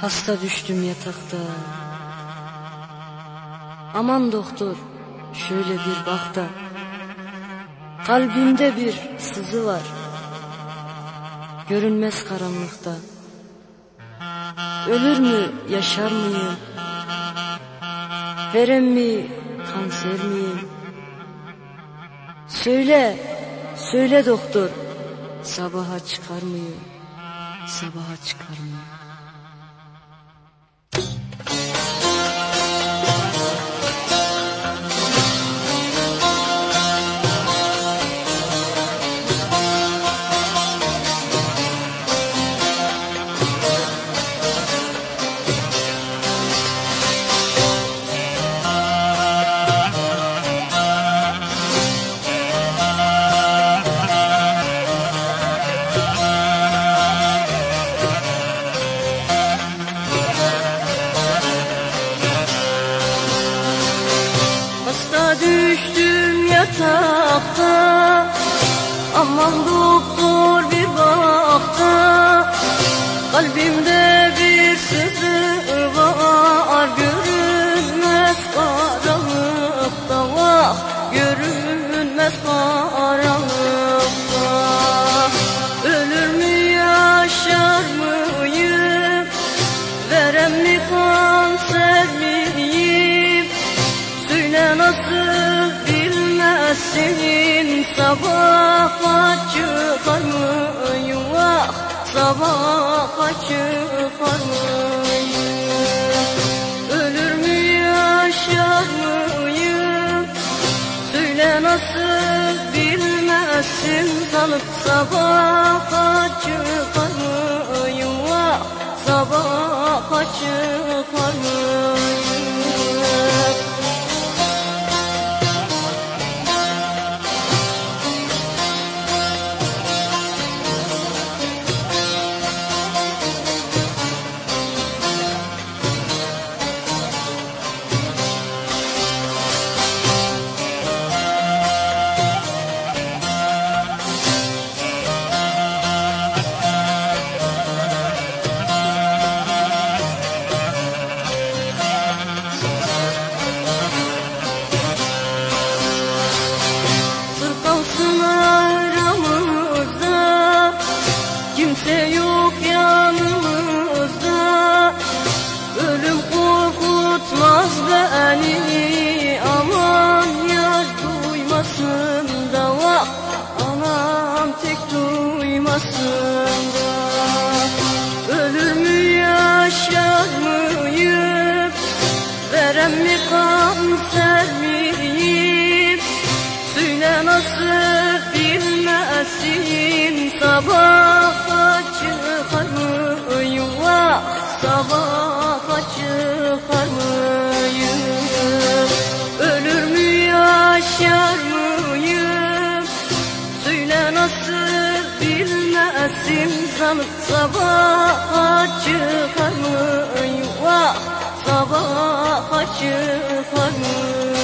Hasta düştüm yatakta. Aman doktor şöyle bir bak da. Kalbimde bir sızı var. Görünmez karanlıkta. Ölür mü yaşar mıyım? Verem mi kanser miyim? Söyle söyle doktor Sabaha çıkar mıyım Sabaha çıkar mıyım yatakta Aman doktor bir bakta. Kalbimde bir sızı var Görünmez karanlıkta vah Görünmez karanlıkta Nasıl bilmezsin Sabaha çıkar mıyım vah Sabaha çıkar mıyım Ölür mü yaşar mıyım Söyle nasıl bilmezsin? Salıp sabaha çıkar mıyım vah Sabaha çıkar mıyım yok yanımızda. Ölüm korkutmaz beni Aman yar duymasın da Anam tek duymasın da. Ölür mü yaşar mıyım? Verem mi kanser miyim? Söyle nasıl bilmezsin? Sabaha bilmezsin Zanıp sabaha çıkar mıyım vah Sabaha çıkar mıyım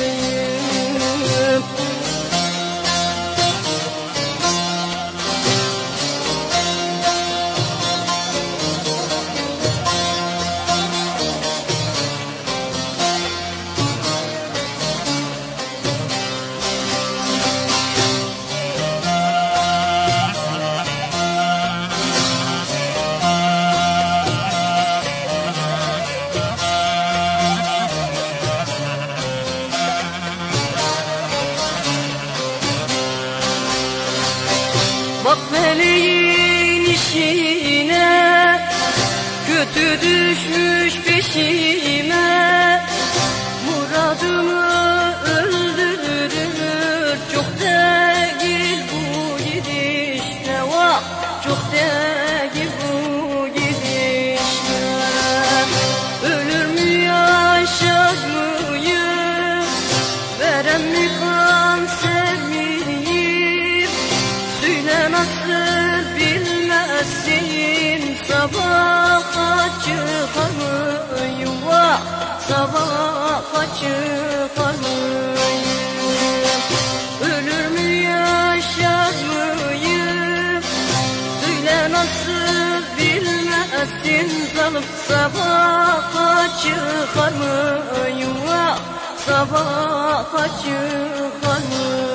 işine Kötü düşmüş peşime. Muradımı çıkarıyım vah Sabaha çıkarıyım Ölür mü yaşar mıyım Söyle nasıl bilmezsin Zalıp sabaha çıkarıyım vah Sabaha çıkarıyım